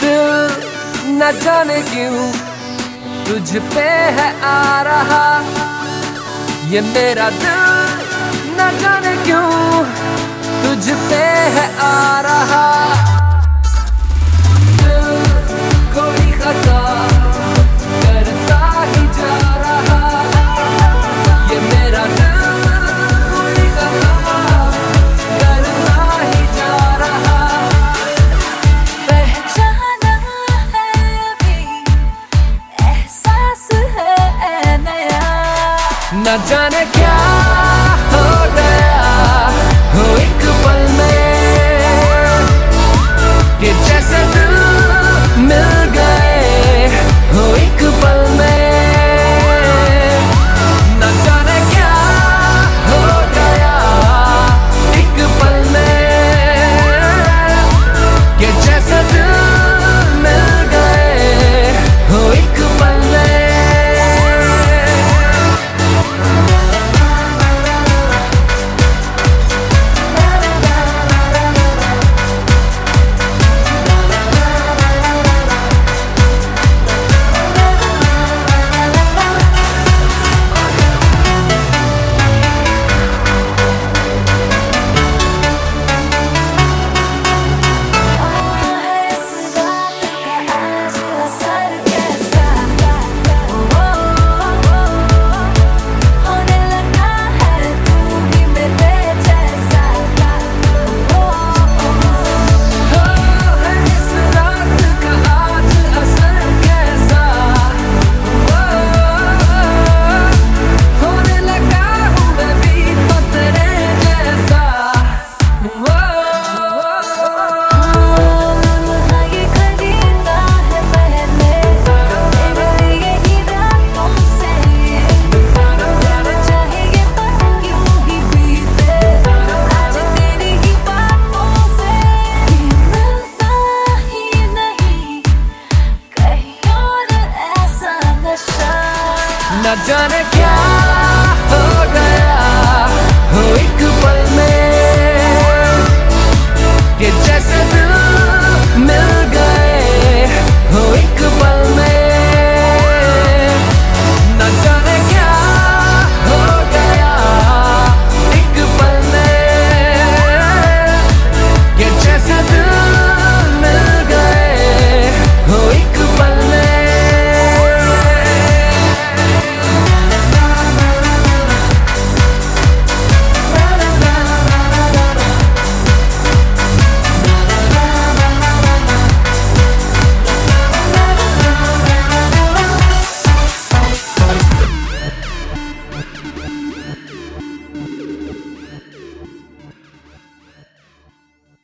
दिल न जाने क्यों तुझ पे है आ रहा। ये मेरा दिल न जाने क्यों तुझ पे है आ रहा। न जाने क्या न जाने क्या